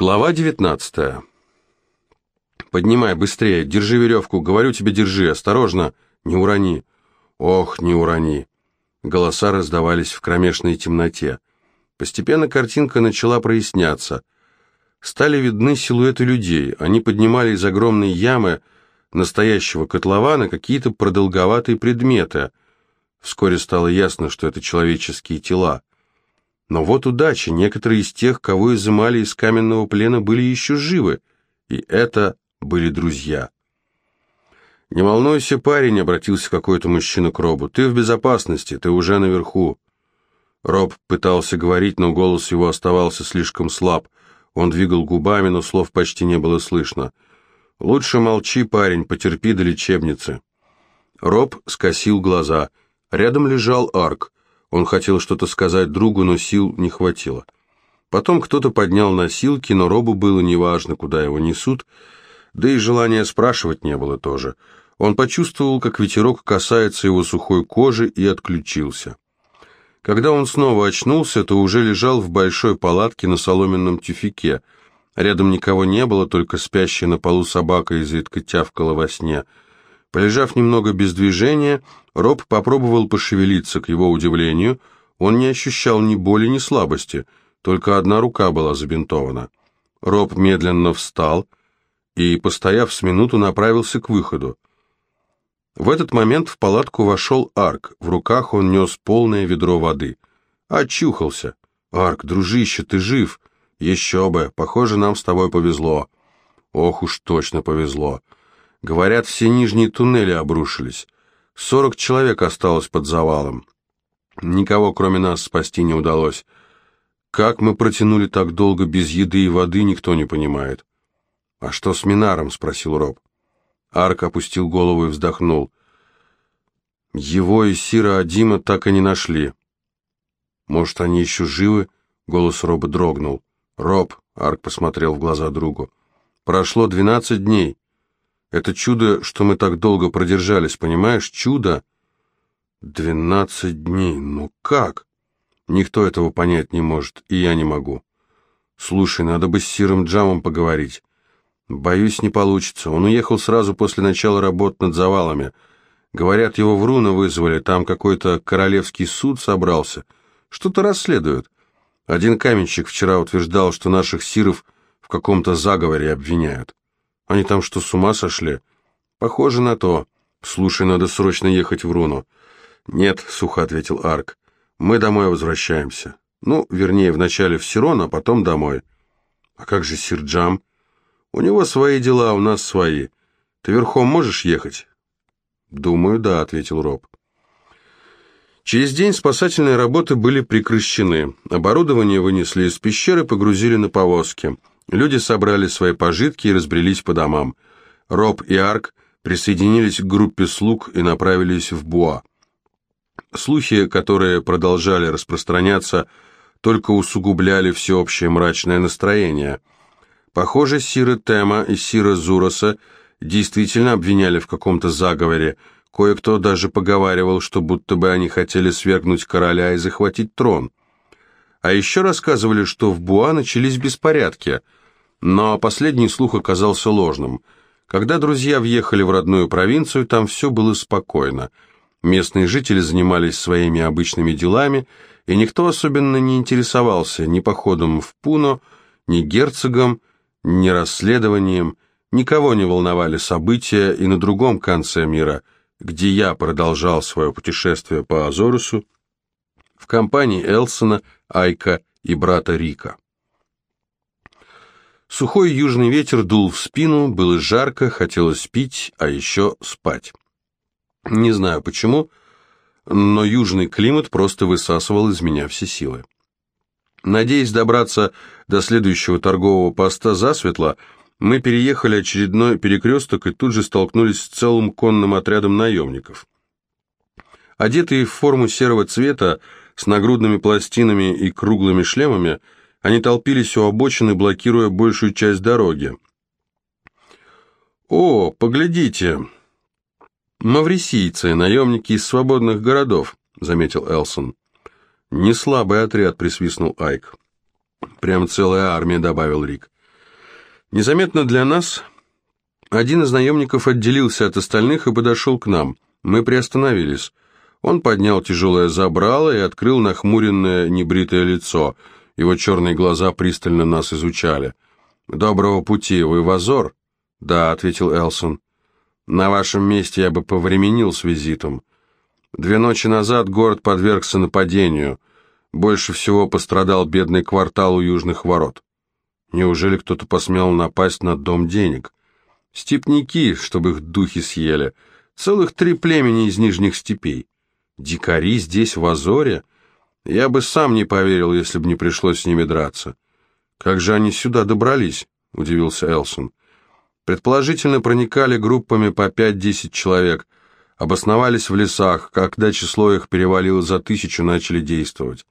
Глава 19. Поднимай быстрее, держи веревку, говорю тебе, держи, осторожно, не урони. Ох, не урони. Голоса раздавались в кромешной темноте. Постепенно картинка начала проясняться. Стали видны силуэты людей. Они поднимали из огромной ямы настоящего котлована какие-то продолговатые предметы. Вскоре стало ясно, что это человеческие тела. Но вот удача, некоторые из тех, кого изымали из каменного плена, были еще живы, и это были друзья. «Не волнуйся, парень», — обратился какой-то мужчина к Робу, — «ты в безопасности, ты уже наверху». Роб пытался говорить, но голос его оставался слишком слаб. Он двигал губами, но слов почти не было слышно. «Лучше молчи, парень, потерпи до лечебницы». Роб скосил глаза. Рядом лежал Арк. Он хотел что-то сказать другу, но сил не хватило. Потом кто-то поднял носилки, но Робу было неважно, куда его несут, да и желания спрашивать не было тоже. Он почувствовал, как ветерок касается его сухой кожи и отключился. Когда он снова очнулся, то уже лежал в большой палатке на соломенном тюфике. Рядом никого не было, только спящая на полу собака изредка тявкала во сне – Полежав немного без движения, Роб попробовал пошевелиться, к его удивлению. Он не ощущал ни боли, ни слабости, только одна рука была забинтована. Роб медленно встал и, постояв с минуту, направился к выходу. В этот момент в палатку вошел Арк, в руках он нес полное ведро воды. Очухался. «Арк, дружище, ты жив?» «Еще бы, похоже, нам с тобой повезло». «Ох уж точно повезло». Говорят, все нижние туннели обрушились. Сорок человек осталось под завалом. Никого, кроме нас, спасти не удалось. Как мы протянули так долго без еды и воды, никто не понимает. «А что с Минаром?» — спросил Роб. Арк опустил голову и вздохнул. «Его и Сира Адима так и не нашли». «Может, они еще живы?» — голос Роба дрогнул. «Роб», — Арк посмотрел в глаза другу, — «прошло двенадцать дней. Это чудо, что мы так долго продержались, понимаешь? Чудо. Двенадцать дней. Ну как? Никто этого понять не может, и я не могу. Слушай, надо бы с Сиром Джамом поговорить. Боюсь, не получится. Он уехал сразу после начала работ над завалами. Говорят, его в Руна вызвали, там какой-то королевский суд собрался. Что-то расследуют. Один каменщик вчера утверждал, что наших сиров в каком-то заговоре обвиняют. Они там что, с ума сошли? Похоже на то. Слушай, надо срочно ехать в Руну. Нет, сухо ответил Арк. Мы домой возвращаемся. Ну, вернее, вначале в Сирон, а потом домой. А как же Сирджам? У него свои дела, у нас свои. Ты верхом можешь ехать? Думаю, да, ответил Роб. Через день спасательные работы были прекращены. Оборудование вынесли из пещеры, погрузили на повозки. Люди собрали свои пожитки и разбрелись по домам. Роб и Арк присоединились к группе слуг и направились в Буа. Слухи, которые продолжали распространяться, только усугубляли всеобщее мрачное настроение. Похоже, Сира Тема и Сира Зуроса действительно обвиняли в каком-то заговоре, кое-кто даже поговаривал, что будто бы они хотели свергнуть короля и захватить трон. А еще рассказывали, что в Буа начались беспорядки – но последний слух оказался ложным. Когда друзья въехали в родную провинцию, там все было спокойно. Местные жители занимались своими обычными делами, и никто особенно не интересовался ни походом в Пуно, ни герцогом, ни расследованием, никого не волновали события и на другом конце мира, где я продолжал свое путешествие по Азорусу, в компании Элсона, Айка и брата Рика. Сухой южный ветер дул в спину, было жарко, хотелось пить, а еще спать. Не знаю почему, но южный климат просто высасывал из меня все силы. Надеясь добраться до следующего торгового поста засветло, мы переехали очередной перекресток и тут же столкнулись с целым конным отрядом наемников. Одетые в форму серого цвета, с нагрудными пластинами и круглыми шлемами – они толпились у обочины, блокируя большую часть дороги. «О, поглядите! Маврисийцы, наемники из свободных городов», — заметил Элсон. «Не слабый отряд», — присвистнул Айк. «Прям целая армия», — добавил Рик. Незаметно для нас один из наемников отделился от остальных и подошел к нам. Мы приостановились. Он поднял тяжелое забрало и открыл нахмуренное небритое лицо. Его черные глаза пристально нас изучали. «Доброго пути, вы в Азор?» «Да», — ответил Элсон. «На вашем месте я бы повременил с визитом. Две ночи назад город подвергся нападению. Больше всего пострадал бедный квартал у южных ворот. Неужели кто-то посмел напасть на дом денег? Степники, чтобы их духи съели. Целых три племени из нижних степей. Дикари здесь, в Азоре? Я бы сам не поверил, если бы не пришлось с ними драться. Как же они сюда добрались? Удивился Элсон. Предположительно, проникали группами по 5-10 человек, обосновались в лесах, когда число их перевалило за тысячу, начали действовать.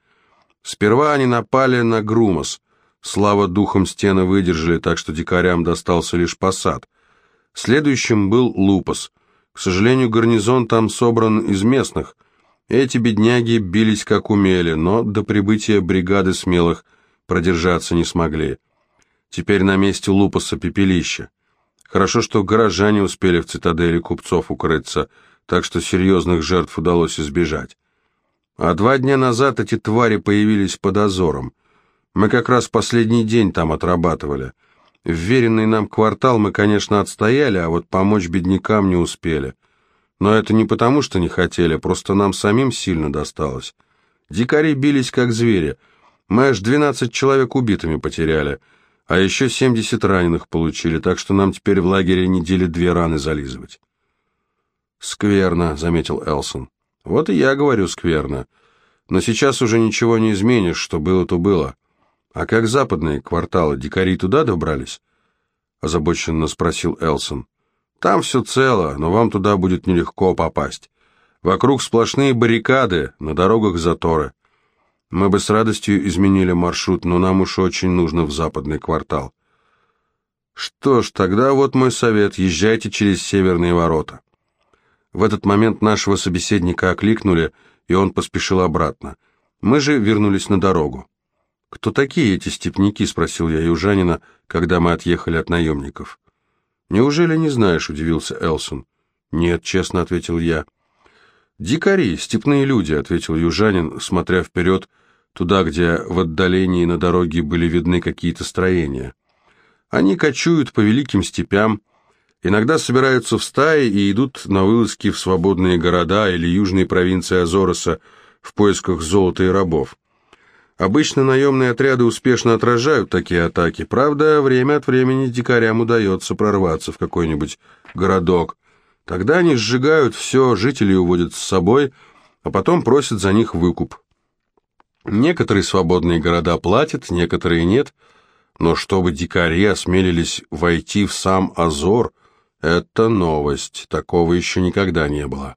Сперва они напали на Грумос. Слава духом стены выдержали, так что дикарям достался лишь посад. Следующим был Лупас. К сожалению, гарнизон там собран из местных – эти бедняги бились как умели, но до прибытия бригады смелых продержаться не смогли. Теперь на месте Лупаса пепелище. Хорошо, что горожане успели в цитадели купцов укрыться, так что серьезных жертв удалось избежать. А два дня назад эти твари появились под озором. Мы как раз последний день там отрабатывали. Вверенный нам квартал мы, конечно, отстояли, а вот помочь беднякам не успели. Но это не потому, что не хотели, просто нам самим сильно досталось. Дикари бились как звери. Мы аж 12 человек убитыми потеряли, а еще 70 раненых получили, так что нам теперь в лагере недели две раны зализывать. «Скверно», — заметил Элсон. «Вот и я говорю скверно. Но сейчас уже ничего не изменишь, что было, то было. А как западные кварталы, дикари туда добрались?» — озабоченно спросил Элсон. Там все цело, но вам туда будет нелегко попасть. Вокруг сплошные баррикады, на дорогах заторы. Мы бы с радостью изменили маршрут, но нам уж очень нужно в западный квартал. Что ж, тогда вот мой совет, езжайте через северные ворота. В этот момент нашего собеседника окликнули, и он поспешил обратно. Мы же вернулись на дорогу. «Кто такие эти степняки?» — спросил я южанина, когда мы отъехали от наемников. «Неужели не знаешь?» — удивился Элсон. «Нет», — честно ответил я. «Дикари, степные люди», — ответил южанин, смотря вперед, туда, где в отдалении на дороге были видны какие-то строения. «Они кочуют по великим степям, иногда собираются в стаи и идут на вылазки в свободные города или южные провинции Азороса в поисках золота и рабов. Обычно наемные отряды успешно отражают такие атаки. Правда, время от времени дикарям удается прорваться в какой-нибудь городок. Тогда они сжигают все, жителей уводят с собой, а потом просят за них выкуп. Некоторые свободные города платят, некоторые нет, но чтобы дикари осмелились войти в сам Азор, это новость, такого еще никогда не было.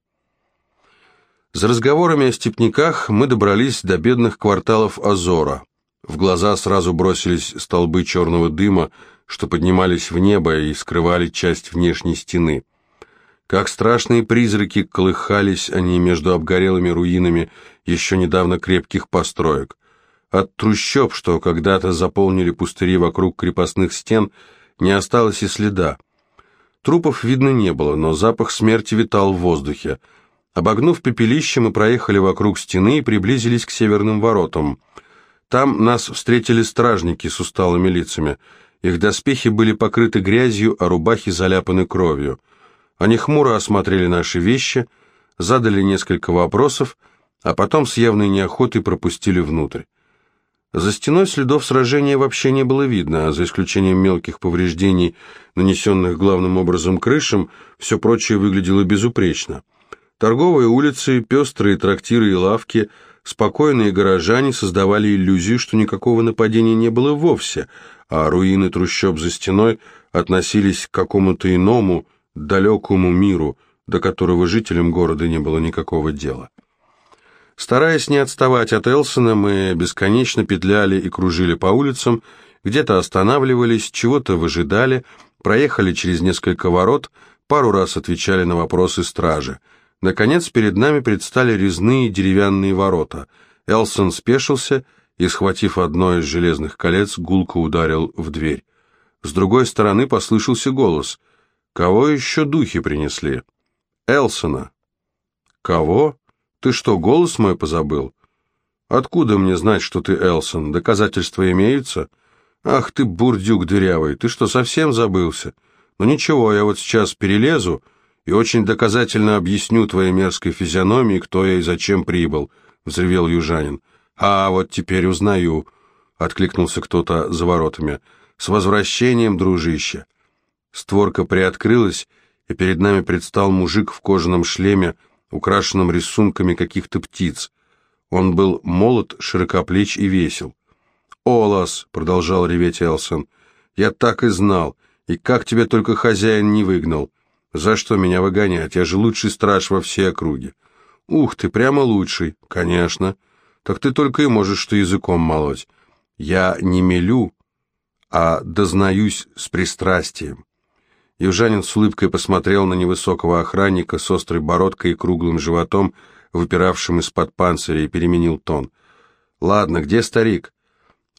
За разговорами о степняках мы добрались до бедных кварталов Азора. В глаза сразу бросились столбы черного дыма, что поднимались в небо и скрывали часть внешней стены. Как страшные призраки колыхались они между обгорелыми руинами еще недавно крепких построек. От трущоб, что когда-то заполнили пустыри вокруг крепостных стен, не осталось и следа. Трупов видно не было, но запах смерти витал в воздухе. Обогнув пепелище, мы проехали вокруг стены и приблизились к северным воротам. Там нас встретили стражники с усталыми лицами. Их доспехи были покрыты грязью, а рубахи заляпаны кровью. Они хмуро осмотрели наши вещи, задали несколько вопросов, а потом с явной неохотой пропустили внутрь. За стеной следов сражения вообще не было видно, а за исключением мелких повреждений, нанесенных главным образом крышам, все прочее выглядело безупречно. Торговые улицы, пестрые трактиры и лавки, спокойные горожане создавали иллюзию, что никакого нападения не было вовсе, а руины трущоб за стеной относились к какому-то иному, далекому миру, до которого жителям города не было никакого дела. Стараясь не отставать от Элсона, мы бесконечно петляли и кружили по улицам, где-то останавливались, чего-то выжидали, проехали через несколько ворот, пару раз отвечали на вопросы стражи – Наконец перед нами предстали резные деревянные ворота. Элсон спешился и, схватив одно из железных колец, гулко ударил в дверь. С другой стороны послышался голос. «Кого еще духи принесли?» «Элсона». «Кого? Ты что, голос мой позабыл?» «Откуда мне знать, что ты Элсон? Доказательства имеются?» «Ах ты, бурдюк дырявый, ты что, совсем забылся? Ну ничего, я вот сейчас перелезу и очень доказательно объясню твоей мерзкой физиономии, кто я и зачем прибыл», — взревел южанин. «А, вот теперь узнаю», — откликнулся кто-то за воротами. «С возвращением, дружище!» Створка приоткрылась, и перед нами предстал мужик в кожаном шлеме, украшенном рисунками каких-то птиц. Он был молод, широкоплеч и весел. «Олас!» — продолжал реветь Элсон. «Я так и знал. И как тебя только хозяин не выгнал? За что меня выгонять? Я же лучший страж во всей округе». «Ух ты, прямо лучший!» «Конечно. Так ты только и можешь что языком молоть. Я не мелю, а дознаюсь с пристрастием». Южанин с улыбкой посмотрел на невысокого охранника с острой бородкой и круглым животом, выпиравшим из-под панциря, и переменил тон. «Ладно, где старик?»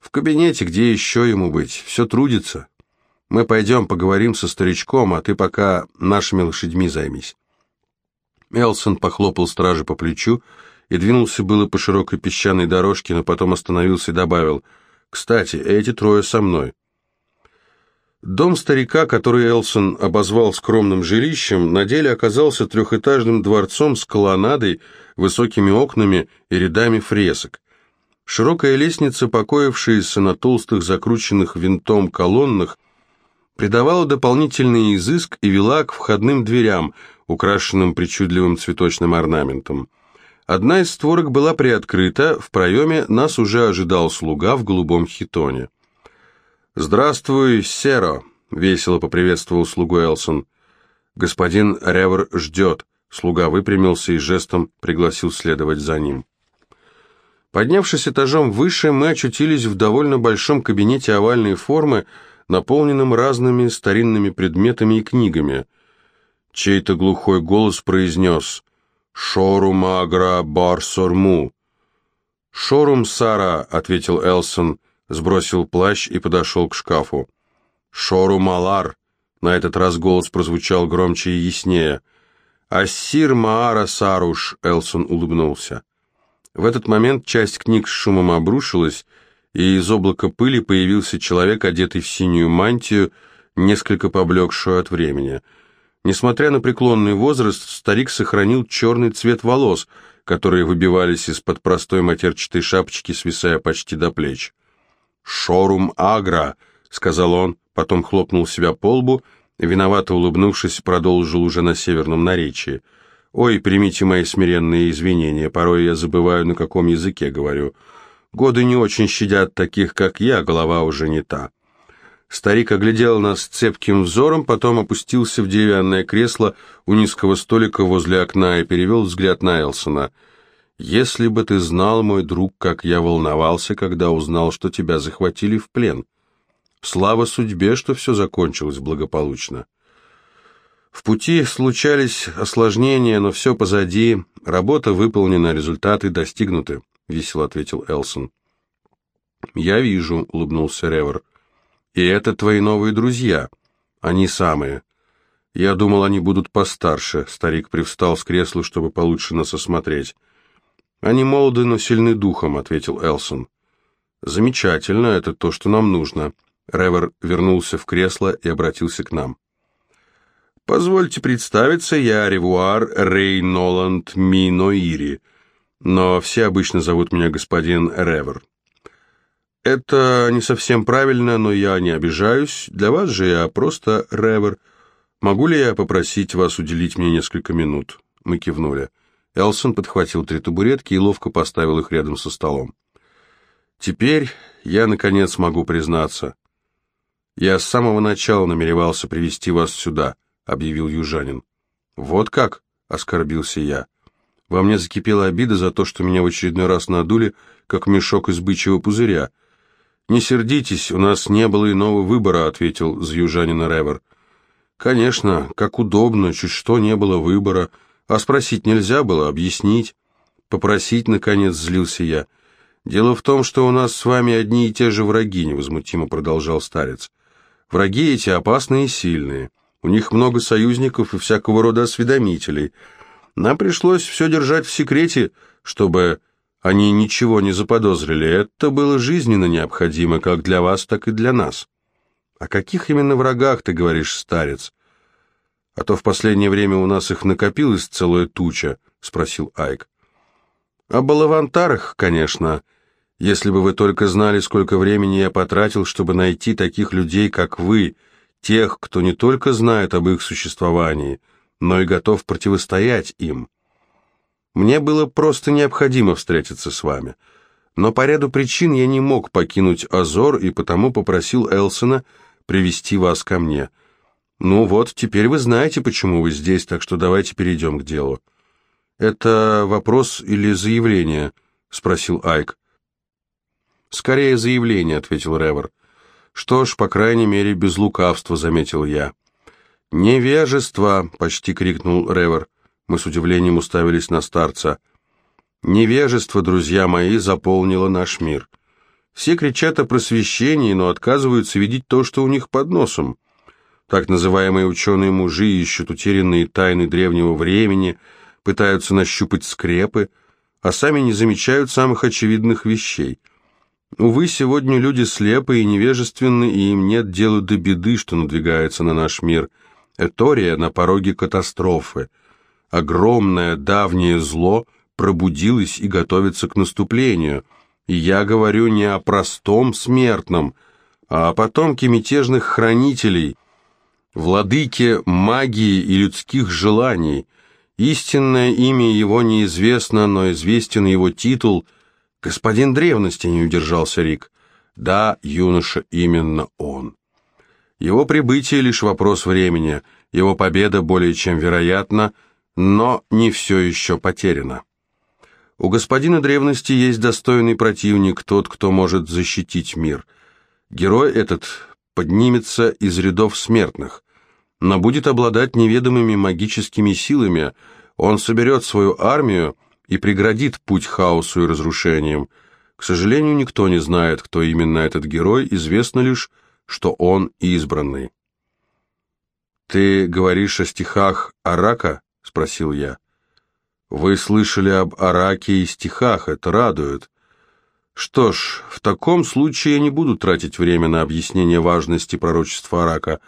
В кабинете, где еще ему быть? Все трудится. Мы пойдем поговорим со старичком, а ты пока нашими лошадьми займись. Элсон похлопал стражи по плечу и двинулся было по широкой песчаной дорожке, но потом остановился и добавил, «Кстати, эти трое со мной». Дом старика, который Элсон обозвал скромным жилищем, на деле оказался трехэтажным дворцом с колоннадой, высокими окнами и рядами фресок. Широкая лестница, покоившаяся на толстых закрученных винтом колоннах, придавала дополнительный изыск и вела к входным дверям, украшенным причудливым цветочным орнаментом. Одна из створок была приоткрыта, в проеме нас уже ожидал слуга в голубом хитоне. «Здравствуй, Серо!» — весело поприветствовал слугу Элсон. «Господин Ревер ждет». Слуга выпрямился и жестом пригласил следовать за ним. Поднявшись этажом выше, мы очутились в довольно большом кабинете овальной формы, наполненном разными старинными предметами и книгами. Чей-то глухой голос произнес «Шорум агра барсорму». «Шорум, Сара», — ответил Элсон, сбросил плащ и подошел к шкафу. «Шорум алар», — на этот раз голос прозвучал громче и яснее. «Ассир маара саруш», — Элсон улыбнулся. В этот момент часть книг с шумом обрушилась, и из облака пыли появился человек, одетый в синюю мантию, несколько поблекшую от времени. Несмотря на преклонный возраст, старик сохранил черный цвет волос, которые выбивались из-под простой матерчатой шапочки, свисая почти до плеч. «Шорум Агра», — сказал он, потом хлопнул себя по лбу, виновато улыбнувшись, продолжил уже на северном наречии — Ой, примите мои смиренные извинения, порой я забываю, на каком языке говорю. Годы не очень щадят таких, как я, голова уже не та. Старик оглядел нас цепким взором, потом опустился в деревянное кресло у низкого столика возле окна и перевел взгляд на Элсона. «Если бы ты знал, мой друг, как я волновался, когда узнал, что тебя захватили в плен. Слава судьбе, что все закончилось благополучно». В пути случались осложнения, но все позади. Работа выполнена, результаты достигнуты, — весело ответил Элсон. «Я вижу», — улыбнулся Ревер. «И это твои новые друзья. Они самые. Я думал, они будут постарше». Старик привстал с кресла, чтобы получше нас осмотреть. «Они молоды, но сильны духом», — ответил Элсон. «Замечательно, это то, что нам нужно». Ревер вернулся в кресло и обратился к нам. Позвольте представиться, я Ревуар Рей Ноланд Миноири, но все обычно зовут меня господин Ревер. Это не совсем правильно, но я не обижаюсь. Для вас же я просто Ревер. Могу ли я попросить вас уделить мне несколько минут? Мы кивнули. Элсон подхватил три табуретки и ловко поставил их рядом со столом. Теперь я, наконец, могу признаться. Я с самого начала намеревался привести вас сюда —— объявил южанин. «Вот как?» — оскорбился я. Во мне закипела обида за то, что меня в очередной раз надули, как мешок из бычьего пузыря. «Не сердитесь, у нас не было иного выбора», — ответил за южанина Ревер. «Конечно, как удобно, чуть что не было выбора, а спросить нельзя было, объяснить. Попросить, наконец, злился я. Дело в том, что у нас с вами одни и те же враги», — невозмутимо продолжал старец. Враги эти опасные и сильные. У них много союзников и всякого рода осведомителей. Нам пришлось все держать в секрете, чтобы они ничего не заподозрили. Это было жизненно необходимо как для вас, так и для нас. О каких именно врагах ты говоришь, старец? А то в последнее время у нас их накопилось целая туча, спросил Айк. О балавантарах, конечно. Если бы вы только знали, сколько времени я потратил, чтобы найти таких людей, как вы, тех, кто не только знает об их существовании, но и готов противостоять им. Мне было просто необходимо встретиться с вами. Но по ряду причин я не мог покинуть Азор и потому попросил Элсона привести вас ко мне. Ну вот, теперь вы знаете, почему вы здесь, так что давайте перейдем к делу. Это вопрос или заявление? спросил Айк. Скорее заявление, ответил Ревер. Что ж, по крайней мере, без лукавства, заметил я. Невежество, почти крикнул Ревер. Мы с удивлением уставились на старца. Невежество, друзья мои, заполнило наш мир. Все кричат о просвещении, но отказываются видеть то, что у них под носом. Так называемые ученые-мужи ищут утерянные тайны древнего времени, пытаются нащупать скрепы, а сами не замечают самых очевидных вещей. Увы, сегодня люди слепы и невежественны, и им нет дела до беды, что надвигается на наш мир. Этория на пороге катастрофы – огромное давнее зло пробудилось и готовится к наступлению. И я говорю не о простом смертном, а о потомке мятежных хранителей, владыке магии и людских желаний. Истинное имя его неизвестно, но известен его титул. «Господин древности» не удержался Рик. Да, юноша, именно он. Его прибытие лишь вопрос времени, его победа более чем вероятна – но не все еще потеряно. У господина древности есть достойный противник, тот, кто может защитить мир. Герой этот поднимется из рядов смертных, но будет обладать неведомыми магическими силами, он соберет свою армию и преградит путь хаосу и разрушениям. К сожалению, никто не знает, кто именно этот герой, известно лишь, что он избранный. «Ты говоришь о стихах Арака?» — спросил я. «Вы слышали об Араке и стихах, это радует. Что ж, в таком случае я не буду тратить время на объяснение важности пророчества Арака.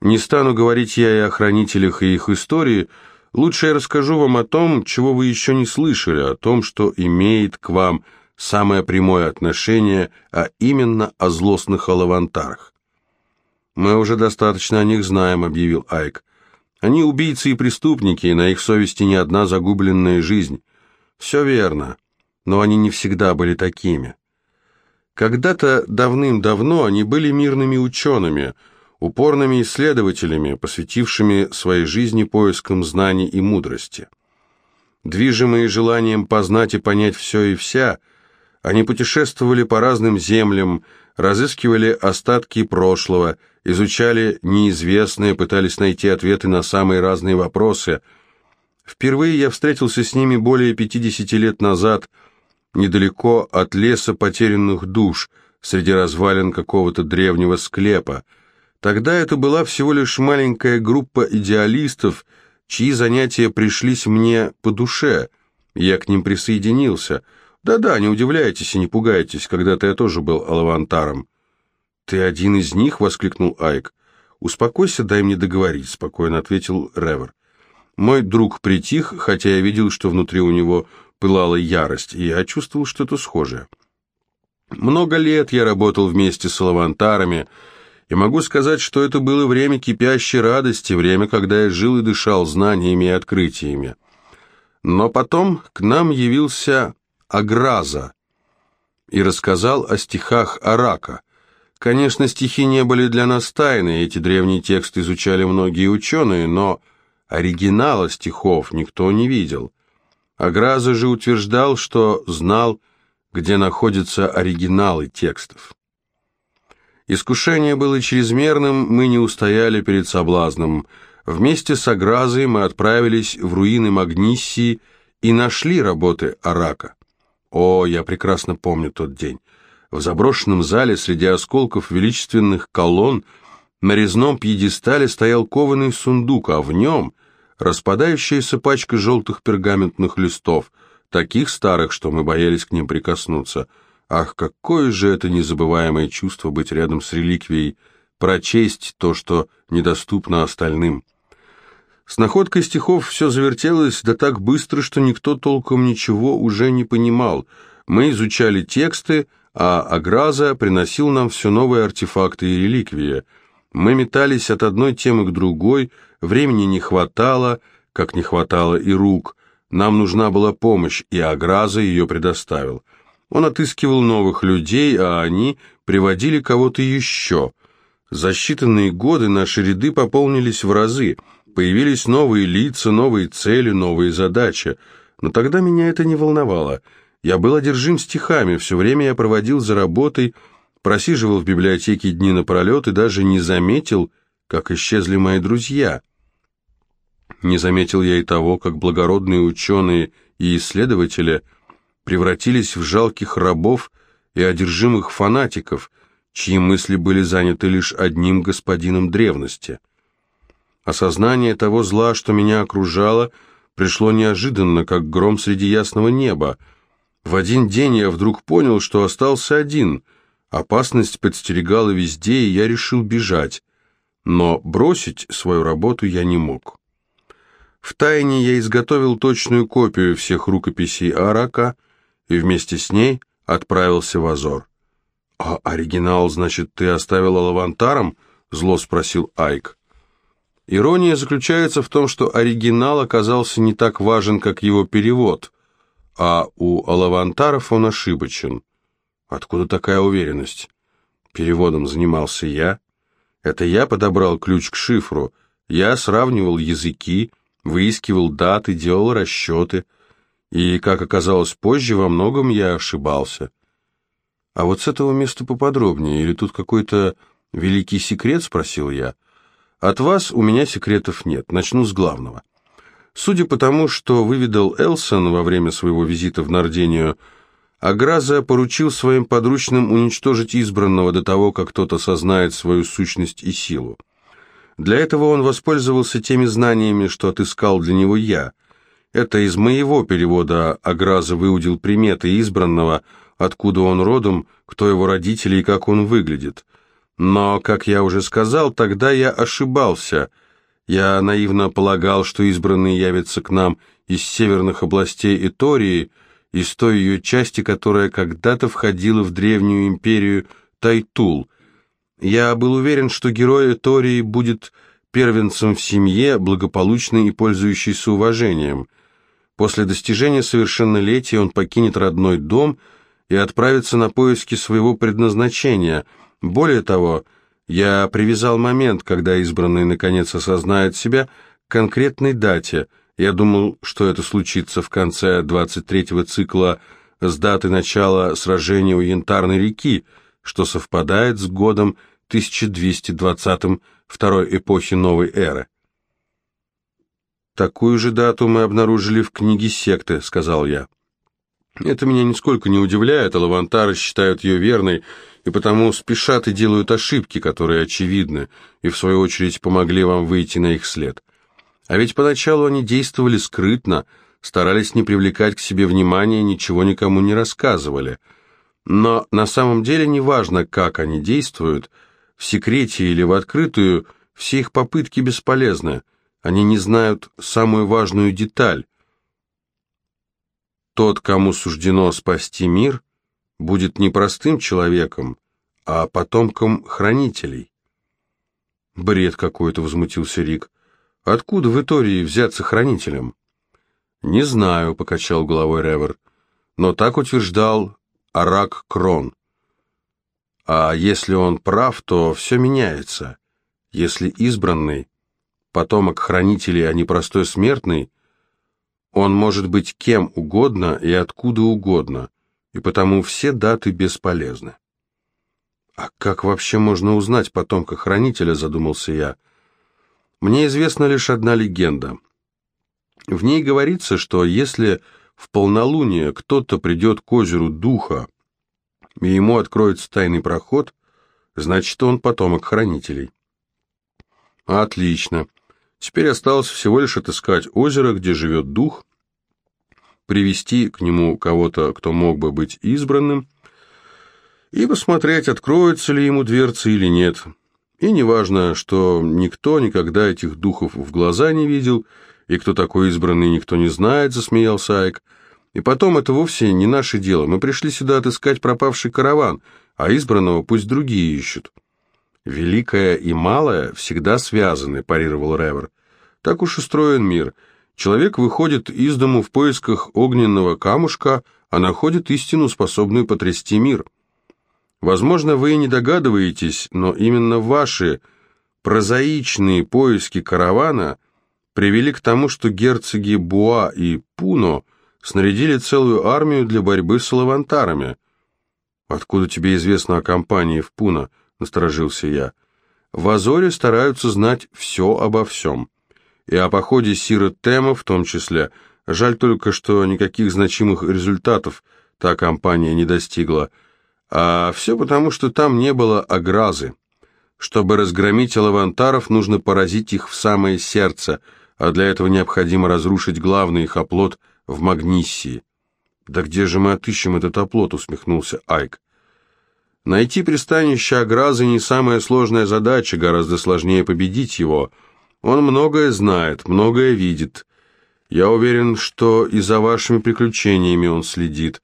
Не стану говорить я и о хранителях и их истории, лучше я расскажу вам о том, чего вы еще не слышали, о том, что имеет к вам самое прямое отношение, а именно о злостных алавантарах. «Мы уже достаточно о них знаем», — объявил Айк. Они убийцы и преступники, и на их совести не одна загубленная жизнь. Все верно, но они не всегда были такими. Когда-то давным-давно они были мирными учеными, упорными исследователями, посвятившими своей жизни поискам знаний и мудрости. Движимые желанием познать и понять все и вся, они путешествовали по разным землям, разыскивали остатки прошлого, изучали неизвестное, пытались найти ответы на самые разные вопросы. Впервые я встретился с ними более 50 лет назад, недалеко от леса потерянных душ, среди развалин какого-то древнего склепа. Тогда это была всего лишь маленькая группа идеалистов, чьи занятия пришлись мне по душе. Я к ним присоединился – да-да, не удивляйтесь и не пугайтесь, когда-то я тоже был алавантаром. Ты один из них? воскликнул Айк. Успокойся, дай мне договорить, спокойно ответил Ревер. Мой друг притих, хотя я видел, что внутри у него пылала ярость, и я чувствовал что-то схожее. Много лет я работал вместе с алавантарами, и могу сказать, что это было время кипящей радости, время, когда я жил и дышал знаниями и открытиями. Но потом к нам явился Аграза и рассказал о стихах Арака. Конечно, стихи не были для нас тайны, эти древние тексты изучали многие ученые, но оригинала стихов никто не видел. Аграза же утверждал, что знал, где находятся оригиналы текстов. Искушение было чрезмерным, мы не устояли перед соблазном. Вместе с Агразой мы отправились в руины Магниссии и нашли работы Арака. О, я прекрасно помню тот день. В заброшенном зале среди осколков величественных колонн На резном пьедестале стоял кованый сундук, а в нем распадающаяся пачка желтых пергаментных листов, таких старых, что мы боялись к ним прикоснуться. Ах, какое же это незабываемое чувство быть рядом с реликвией, прочесть то, что недоступно остальным. С находкой стихов все завертелось да так быстро, что никто толком ничего уже не понимал. Мы изучали тексты, а Аграза приносил нам все новые артефакты и реликвии – мы метались от одной темы к другой, времени не хватало, как не хватало и рук. Нам нужна была помощь, и Аграза ее предоставил. Он отыскивал новых людей, а они приводили кого-то еще. За считанные годы наши ряды пополнились в разы, появились новые лица, новые цели, новые задачи. Но тогда меня это не волновало. Я был одержим стихами, все время я проводил за работой, просиживал в библиотеке дни напролет и даже не заметил, как исчезли мои друзья. Не заметил я и того, как благородные ученые и исследователи превратились в жалких рабов и одержимых фанатиков, чьи мысли были заняты лишь одним господином древности. Осознание того зла, что меня окружало, пришло неожиданно, как гром среди ясного неба. В один день я вдруг понял, что остался один — Опасность подстерегала везде, и я решил бежать. Но бросить свою работу я не мог. Втайне я изготовил точную копию всех рукописей Арака и вместе с ней отправился в Азор. «А оригинал, значит, ты оставил Алавантаром?» — зло спросил Айк. Ирония заключается в том, что оригинал оказался не так важен, как его перевод, а у Алавантаров он ошибочен. Откуда такая уверенность? Переводом занимался я. Это я подобрал ключ к шифру. Я сравнивал языки, выискивал даты, делал расчеты. И, как оказалось позже, во многом я ошибался. А вот с этого места поподробнее, или тут какой-то великий секрет, спросил я. От вас у меня секретов нет, начну с главного. Судя по тому, что выведал Элсон во время своего визита в Нардению, Аграза поручил своим подручным уничтожить избранного до того, как тот осознает свою сущность и силу. Для этого он воспользовался теми знаниями, что отыскал для него я. Это из моего перевода Аграза выудил приметы избранного, откуда он родом, кто его родители и как он выглядит. Но, как я уже сказал, тогда я ошибался. Я наивно полагал, что избранный явится к нам из северных областей Итории, из той ее части, которая когда-то входила в древнюю империю Тайтул. Я был уверен, что герой Этории будет первенцем в семье, благополучной и пользующейся уважением. После достижения совершеннолетия он покинет родной дом и отправится на поиски своего предназначения. Более того, я привязал момент, когда избранный наконец осознает себя, к конкретной дате – я думал, что это случится в конце 23-го цикла с даты начала сражения у Янтарной реки, что совпадает с годом 1220 второй эпохи новой эры. «Такую же дату мы обнаружили в книге секты», — сказал я. «Это меня нисколько не удивляет, а лавантары считают ее верной, и потому спешат и делают ошибки, которые очевидны, и в свою очередь помогли вам выйти на их след. А ведь поначалу они действовали скрытно, старались не привлекать к себе внимания, ничего никому не рассказывали. Но на самом деле неважно, как они действуют, в секрете или в открытую, все их попытки бесполезны. Они не знают самую важную деталь. Тот, кому суждено спасти мир, будет не простым человеком, а потомком хранителей. «Бред какой-то», — возмутился Рик. Откуда в Итории взяться хранителем? Не знаю, покачал головой Ревер, но так утверждал Арак Крон. А если он прав, то все меняется. Если избранный, потомок хранителей, а не простой смертный, он может быть кем угодно и откуда угодно, и потому все даты бесполезны. «А как вообще можно узнать потомка хранителя?» – задумался я. Мне известна лишь одна легенда. В ней говорится, что если в полнолуние кто-то придет к озеру Духа, и ему откроется тайный проход, значит, он потомок хранителей. Отлично. Теперь осталось всего лишь отыскать озеро, где живет дух, привести к нему кого-то, кто мог бы быть избранным, и посмотреть, откроется ли ему дверца или нет. И неважно, что никто никогда этих духов в глаза не видел, и кто такой избранный, никто не знает, засмеялся Айк. И потом, это вовсе не наше дело. Мы пришли сюда отыскать пропавший караван, а избранного пусть другие ищут. Великое и малое всегда связаны, парировал Ревер. Так уж устроен мир. Человек выходит из дому в поисках огненного камушка, а находит истину, способную потрясти мир. Возможно, вы и не догадываетесь, но именно ваши прозаичные поиски каравана привели к тому, что герцоги Буа и Пуно снарядили целую армию для борьбы с лавантарами. «Откуда тебе известно о кампании в Пуно?» — насторожился я. «В Азоре стараются знать все обо всем. И о походе Сира Тема в том числе. Жаль только, что никаких значимых результатов та кампания не достигла». А все потому, что там не было агразы. Чтобы разгромить лавантаров, нужно поразить их в самое сердце, а для этого необходимо разрушить главный их оплот в Магниссии. «Да где же мы отыщем этот оплот?» — усмехнулся Айк. «Найти пристанище Агразы не самая сложная задача, гораздо сложнее победить его. Он многое знает, многое видит. Я уверен, что и за вашими приключениями он следит.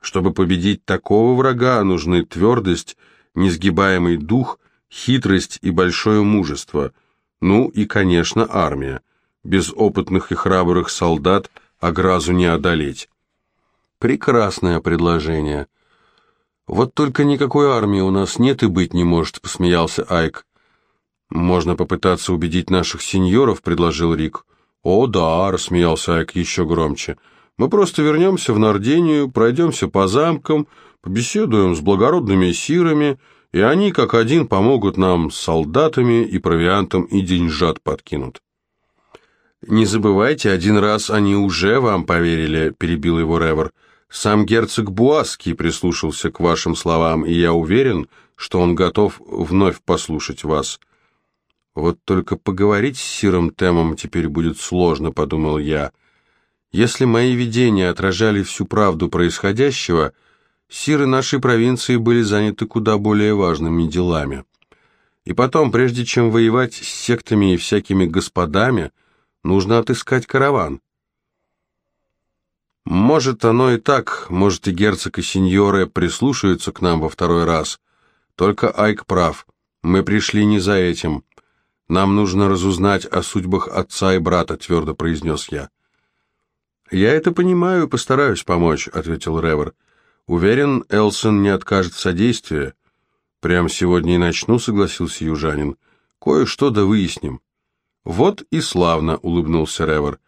Чтобы победить такого врага, нужны твердость, несгибаемый дух, хитрость и большое мужество. Ну и, конечно, армия. Без опытных и храбрых солдат Агразу не одолеть. Прекрасное предложение. Вот только никакой армии у нас нет и быть не может, посмеялся Айк. Можно попытаться убедить наших сеньоров, предложил Рик. О, да, рассмеялся Айк еще громче. Мы просто вернемся в Нардению, пройдемся по замкам, побеседуем с благородными сирами, и они, как один, помогут нам с солдатами и провиантом и деньжат подкинут. «Не забывайте, один раз они уже вам поверили», — перебил его Ревер. «Сам герцог Буаский прислушался к вашим словам, и я уверен, что он готов вновь послушать вас». «Вот только поговорить с Сиром Темом теперь будет сложно», — подумал я. Если мои видения отражали всю правду происходящего, сиры нашей провинции были заняты куда более важными делами. И потом, прежде чем воевать с сектами и всякими господами, нужно отыскать караван. Может, оно и так, может, и герцог и сеньоры прислушаются к нам во второй раз. Только Айк прав, мы пришли не за этим. Нам нужно разузнать о судьбах отца и брата, твердо произнес я. «Я это понимаю и постараюсь помочь», — ответил Ревер. «Уверен, Элсон не откажет в содействии». «Прям сегодня и начну», — согласился южанин. «Кое-что да выясним». «Вот и славно», — улыбнулся Ревер.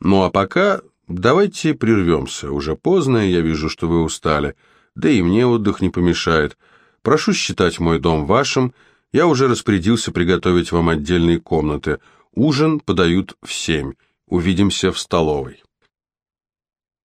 «Ну а пока давайте прервемся. Уже поздно, я вижу, что вы устали. Да и мне отдых не помешает. Прошу считать мой дом вашим. Я уже распорядился приготовить вам отдельные комнаты. Ужин подают в семь. Увидимся в столовой».